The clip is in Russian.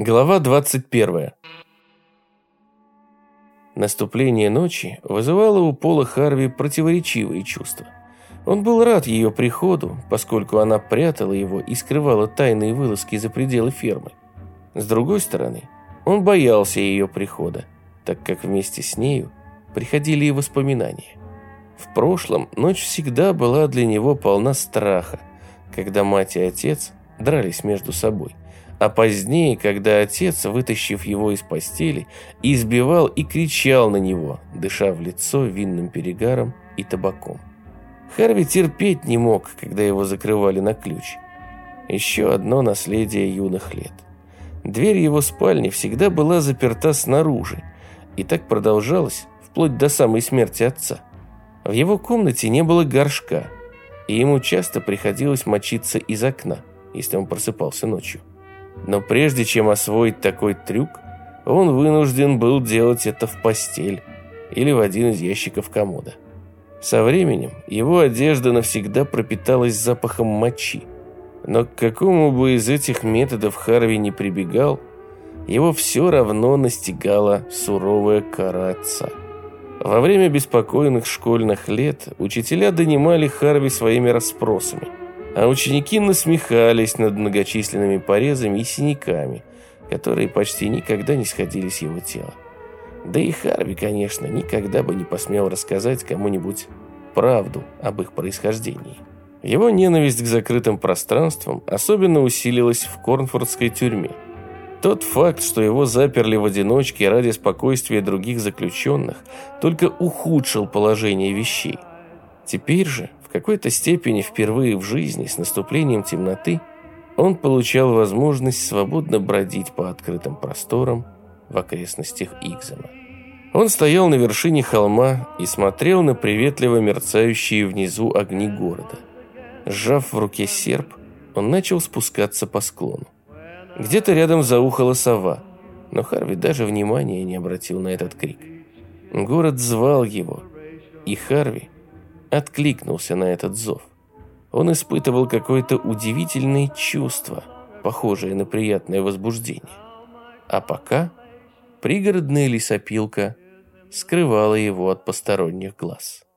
Глава 21. Наступление ночи вызывало у Пола Харви противоречивые чувства. Он был рад ее приходу, поскольку она прятала его и скрывала тайные вылазки за пределы фермы. С другой стороны, он боялся ее прихода, так как вместе с нею приходили и воспоминания. В прошлом ночь всегда была для него полна страха, когда мать и отец дрались между собой – а позднее, когда отец, вытащив его из постели, избивал и кричал на него, дыша в лицо винным перегаром и табаком. Харви терпеть не мог, когда его закрывали на ключ. Еще одно наследие юных лет. Дверь его спальни всегда была заперта снаружи, и так продолжалось вплоть до самой смерти отца. В его комнате не было горшка, и ему часто приходилось мочиться из окна, если он просыпался ночью. Но прежде чем освоить такой трюк, он вынужден был делать это в постель или в один из ящиков комода. Со временем его одежда навсегда пропиталась запахом мочи. Но к какому бы из этих методов Харви не прибегал, его все равно настигала суровая кара отца. Во время беспокойных школьных лет учителя донимали Харви своими расспросами – а ученики насмехались над многочисленными порезами и синяками, которые почти никогда не сходили с его тела. Да и Харви, конечно, никогда бы не посмел рассказать кому-нибудь правду об их происхождении. Его ненависть к закрытым пространствам особенно усилилась в Корнфордской тюрьме. Тот факт, что его заперли в одиночке ради спокойствия других заключенных, только ухудшил положение вещей. Теперь же какой-то степени впервые в жизни с наступлением темноты он получал возможность свободно бродить по открытым просторам в окрестностях Игзема. Он стоял на вершине холма и смотрел на приветливо мерцающие внизу огни города. Сжав в руке серп, он начал спускаться по склону. Где-то рядом заухала сова, но Харви даже внимания не обратил на этот крик. Город звал его, и Харви откликнулся на этот зов. Он испытывал какое-то удивительное чувство, похожее на приятное возбуждение. А пока пригородная лесопилка скрывала его от посторонних глаз.